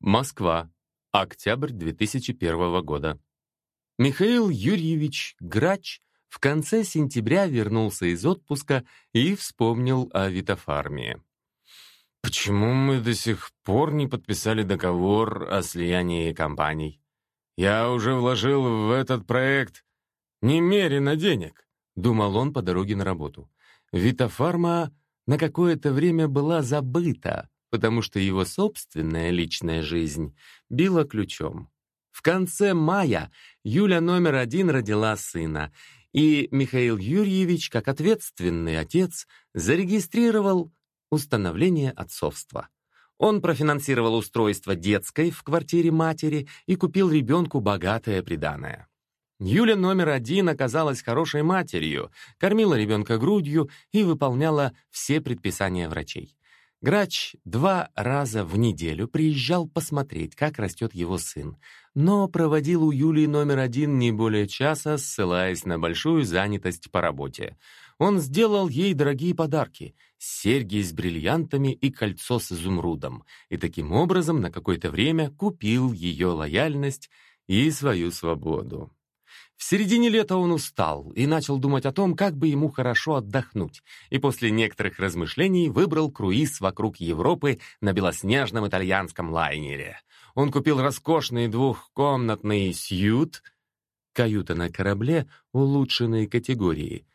Москва. Октябрь 2001 года. Михаил Юрьевич Грач в конце сентября вернулся из отпуска и вспомнил о Витофарме. «Почему мы до сих пор не подписали договор о слиянии компаний? Я уже вложил в этот проект немерено денег», — думал он по дороге на работу. Витофарма на какое-то время была забыта, потому что его собственная личная жизнь била ключом. В конце мая Юля номер один родила сына, и Михаил Юрьевич, как ответственный отец, зарегистрировал установление отцовства. Он профинансировал устройство детской в квартире матери и купил ребенку богатое приданое. Юля номер один оказалась хорошей матерью, кормила ребенка грудью и выполняла все предписания врачей. Грач два раза в неделю приезжал посмотреть, как растет его сын, но проводил у Юлии номер один не более часа, ссылаясь на большую занятость по работе. Он сделал ей дорогие подарки — серьги с бриллиантами и кольцо с изумрудом, и таким образом на какое-то время купил ее лояльность и свою свободу. В середине лета он устал и начал думать о том, как бы ему хорошо отдохнуть, и после некоторых размышлений выбрал круиз вокруг Европы на белоснежном итальянском лайнере. Он купил роскошный двухкомнатный сьют, каюта на корабле улучшенной категории,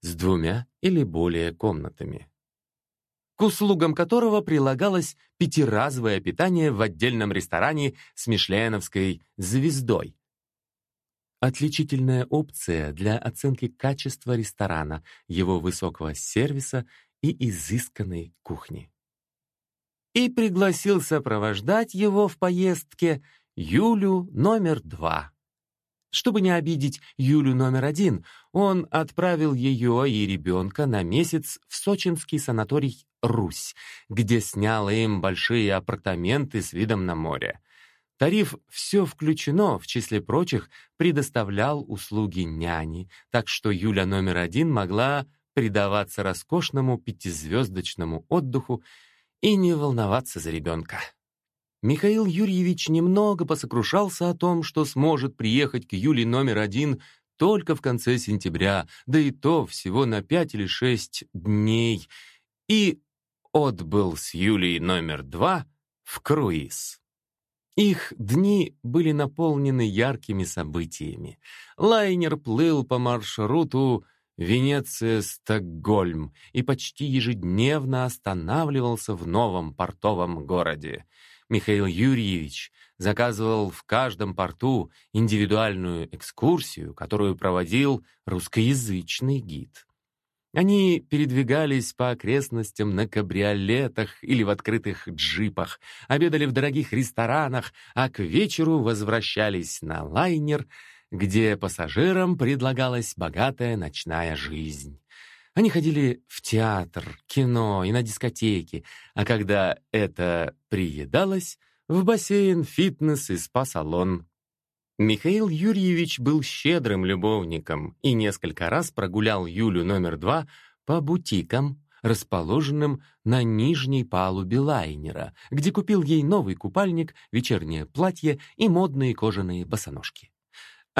с двумя или более комнатами, к услугам которого прилагалось пятиразовое питание в отдельном ресторане с мишленовской звездой, Отличительная опция для оценки качества ресторана, его высокого сервиса и изысканной кухни. И пригласил сопровождать его в поездке Юлю номер два. Чтобы не обидеть Юлю номер один, он отправил ее и ребенка на месяц в сочинский санаторий «Русь», где снял им большие апартаменты с видом на море. Тариф «Все включено» в числе прочих предоставлял услуги няни, так что Юля номер один могла предаваться роскошному пятизвездочному отдыху и не волноваться за ребенка. Михаил Юрьевич немного посокрушался о том, что сможет приехать к Юле номер один только в конце сентября, да и то всего на пять или шесть дней, и отбыл с Юлей номер два в круиз. Их дни были наполнены яркими событиями. Лайнер плыл по маршруту Венеция-Стокгольм и почти ежедневно останавливался в новом портовом городе. Михаил Юрьевич заказывал в каждом порту индивидуальную экскурсию, которую проводил русскоязычный гид. Они передвигались по окрестностям на кабриолетах или в открытых джипах, обедали в дорогих ресторанах, а к вечеру возвращались на лайнер, где пассажирам предлагалась богатая ночная жизнь. Они ходили в театр, кино и на дискотеки, а когда это приедалось, в бассейн, фитнес и спа-салон. Михаил Юрьевич был щедрым любовником и несколько раз прогулял Юлю номер два по бутикам, расположенным на нижней палубе лайнера, где купил ей новый купальник, вечернее платье и модные кожаные босоножки.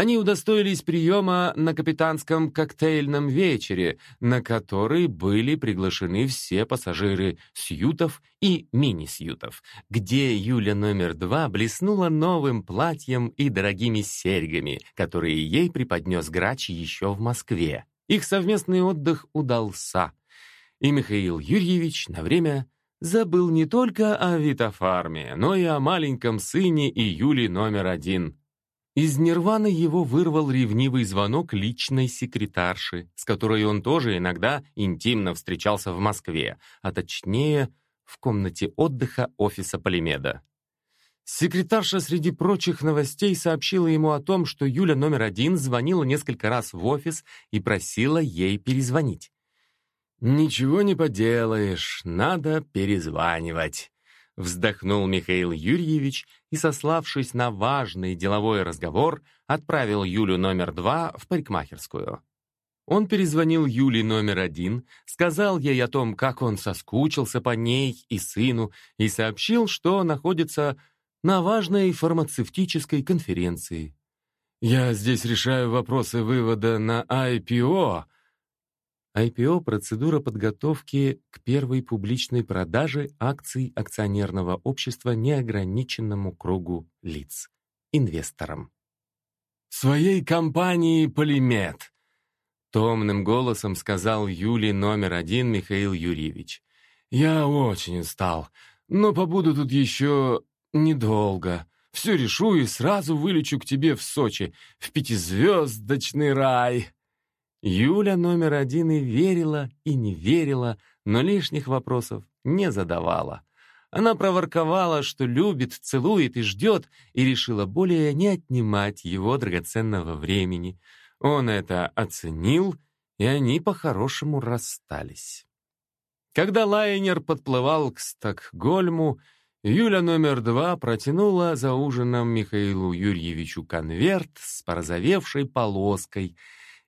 Они удостоились приема на капитанском коктейльном вечере, на который были приглашены все пассажиры сьютов и мини-сьютов, где Юля номер два блеснула новым платьем и дорогими серьгами, которые ей преподнес Грач еще в Москве. Их совместный отдых удался, и Михаил Юрьевич на время забыл не только о Витофарме, но и о маленьком сыне и Юли номер один — из нирваны его вырвал ревнивый звонок личной секретарши, с которой он тоже иногда интимно встречался в Москве, а точнее, в комнате отдыха офиса Полимеда. Секретарша среди прочих новостей сообщила ему о том, что Юля номер один звонила несколько раз в офис и просила ей перезвонить. «Ничего не поделаешь, надо перезванивать», Вздохнул Михаил Юрьевич и, сославшись на важный деловой разговор, отправил Юлю номер два в парикмахерскую. Он перезвонил Юле номер один, сказал ей о том, как он соскучился по ней и сыну, и сообщил, что находится на важной фармацевтической конференции. «Я здесь решаю вопросы вывода на IPO», IPO – процедура подготовки к первой публичной продаже акций акционерного общества неограниченному кругу лиц, инвесторам. «Своей компании «Полимет», — томным голосом сказал Юли номер один Михаил Юрьевич. «Я очень устал, но побуду тут еще недолго. Все решу и сразу вылечу к тебе в Сочи, в пятизвездочный рай». Юля номер один и верила, и не верила, но лишних вопросов не задавала. Она проворковала, что любит, целует и ждет, и решила более не отнимать его драгоценного времени. Он это оценил, и они по-хорошему расстались. Когда лайнер подплывал к Стокгольму, Юля номер два протянула за ужином Михаилу Юрьевичу конверт с порозовевшей полоской —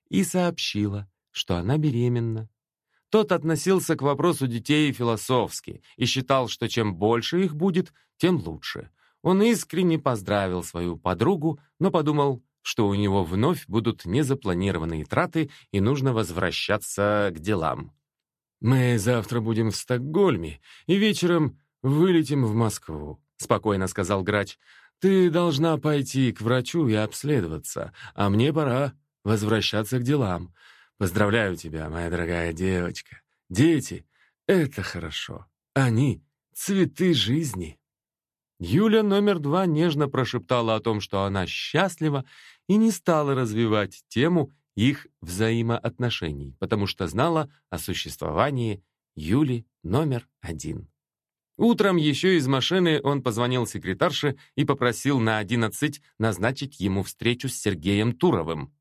и сообщила, что она беременна. Тот относился к вопросу детей философски и считал, что чем больше их будет, тем лучше. Он искренне поздравил свою подругу, но подумал, что у него вновь будут незапланированные траты и нужно возвращаться к делам. «Мы завтра будем в Стокгольме и вечером вылетим в Москву», — спокойно сказал Грач. «Ты должна пойти к врачу и обследоваться, а мне пора возвращаться к делам. Поздравляю тебя, моя дорогая девочка. Дети — это хорошо. Они — цветы жизни. Юля номер два нежно прошептала о том, что она счастлива, и не стала развивать тему их взаимоотношений, потому что знала о существовании Юли номер один. Утром еще из машины он позвонил секретарше и попросил на одиннадцать назначить ему встречу с Сергеем Туровым.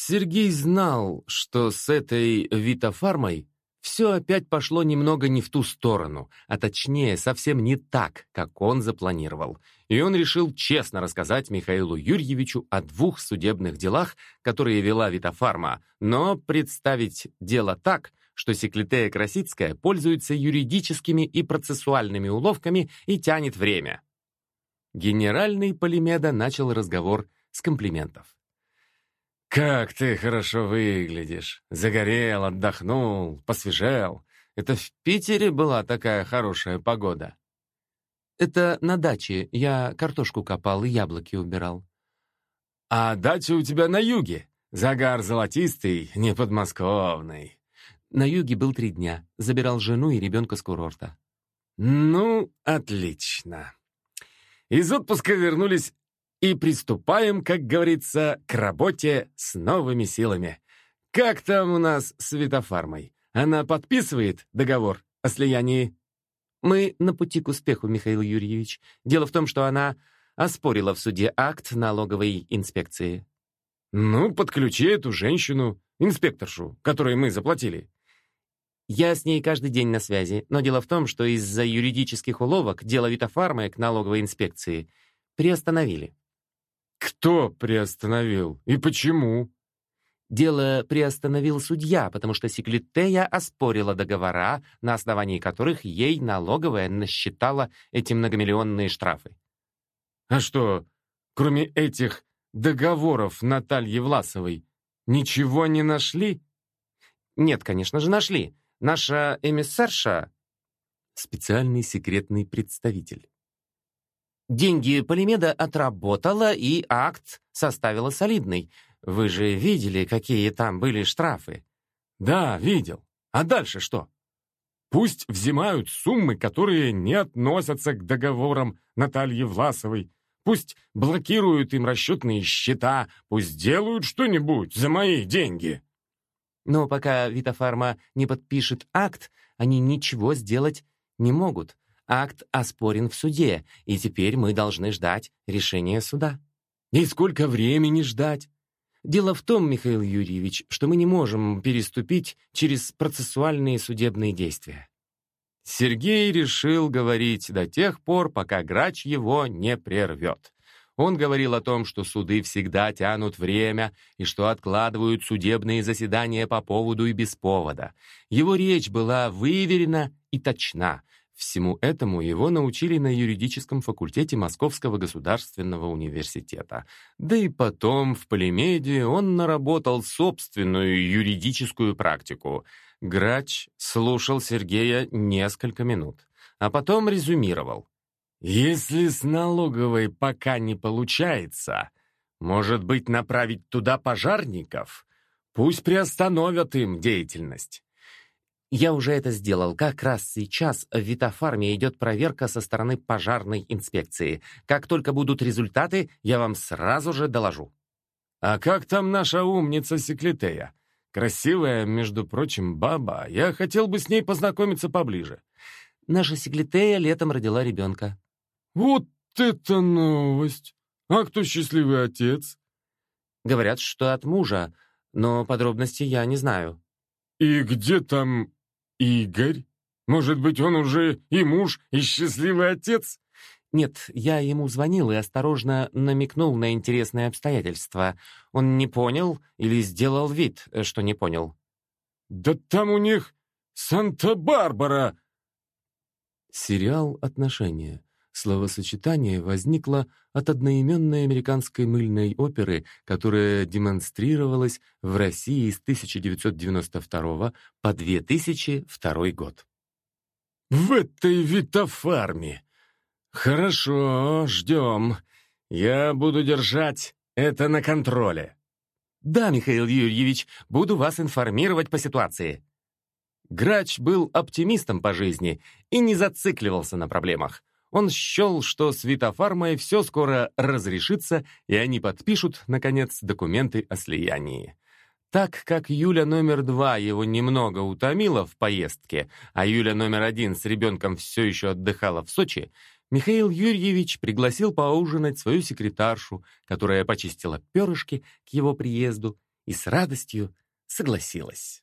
Сергей знал, что с этой витофармой все опять пошло немного не в ту сторону, а точнее, совсем не так, как он запланировал. И он решил честно рассказать Михаилу Юрьевичу о двух судебных делах, которые вела Витофарма, но представить дело так, что Секлитея Красицкая пользуется юридическими и процессуальными уловками и тянет время. Генеральный Полимеда начал разговор с комплиментов. «Как ты хорошо выглядишь! Загорел, отдохнул, посвежел. Это в Питере была такая хорошая погода?» «Это на даче. Я картошку копал и яблоки убирал». «А дача у тебя на юге. Загар золотистый, не подмосковный». На юге был три дня. Забирал жену и ребенка с курорта. «Ну, отлично. Из отпуска вернулись и приступаем, как говорится, к работе с новыми силами. Как там у нас с Витофармой? Она подписывает договор о слиянии? Мы на пути к успеху, Михаил Юрьевич. Дело в том, что она оспорила в суде акт налоговой инспекции. Ну, подключи эту женщину, инспекторшу, которой мы заплатили. Я с ней каждый день на связи, но дело в том, что из-за юридических уловок дело Витофармы к налоговой инспекции приостановили. Кто приостановил и почему? Дело приостановил судья, потому что Секлитея оспорила договора, на основании которых ей налоговая насчитала эти многомиллионные штрафы. А что, кроме этих договоров Натальи Власовой, ничего не нашли? Нет, конечно же, нашли. Наша эмиссарша — специальный секретный представитель. Деньги Полимеда отработала и акт составила солидный. Вы же видели, какие там были штрафы? Да, видел. А дальше что? Пусть взимают суммы, которые не относятся к договорам Натальи Власовой. Пусть блокируют им расчетные счета, пусть делают что-нибудь за мои деньги. Но пока Витофарма не подпишет акт, они ничего сделать не могут. Акт оспорен в суде, и теперь мы должны ждать решения суда. И сколько времени ждать? Дело в том, Михаил Юрьевич, что мы не можем переступить через процессуальные судебные действия. Сергей решил говорить до тех пор, пока грач его не прервет. Он говорил о том, что суды всегда тянут время и что откладывают судебные заседания по поводу и без повода. Его речь была выверена и точна, Всему этому его научили на юридическом факультете Московского государственного университета. Да и потом в Полимеде он наработал собственную юридическую практику. Грач слушал Сергея несколько минут, а потом резюмировал. «Если с налоговой пока не получается, может быть, направить туда пожарников? Пусть приостановят им деятельность». Я уже это сделал. Как раз сейчас в Витофарме идет проверка со стороны пожарной инспекции. Как только будут результаты, я вам сразу же доложу. А как там наша умница Секлитея? Красивая, между прочим, баба. Я хотел бы с ней познакомиться поближе. Наша Секлитея летом родила ребенка. Вот это новость! А кто счастливый отец? Говорят, что от мужа, но подробностей я не знаю. И где там Игорь? Может быть, он уже и муж, и счастливый отец? Нет, я ему звонил и осторожно намекнул на интересные обстоятельства. Он не понял или сделал вид, что не понял. «Да там у них Санта-Барбара!» Сериал «Отношения». Словосочетание возникло от одноименной американской мыльной оперы, которая демонстрировалась в России с 1992 по 2002 год. «В этой витофарме! Хорошо, ждем. Я буду держать это на контроле». «Да, Михаил Юрьевич, буду вас информировать по ситуации». Грач был оптимистом по жизни и не зацикливался на проблемах. Он счел, что с Витофармой все скоро разрешится, и они подпишут, наконец, документы о слиянии. Так как Юля номер два его немного утомила в поездке, а Юля номер один с ребенком все еще отдыхала в Сочи, Михаил Юрьевич пригласил поужинать свою секретаршу, которая почистила перышки к его приезду и с радостью согласилась.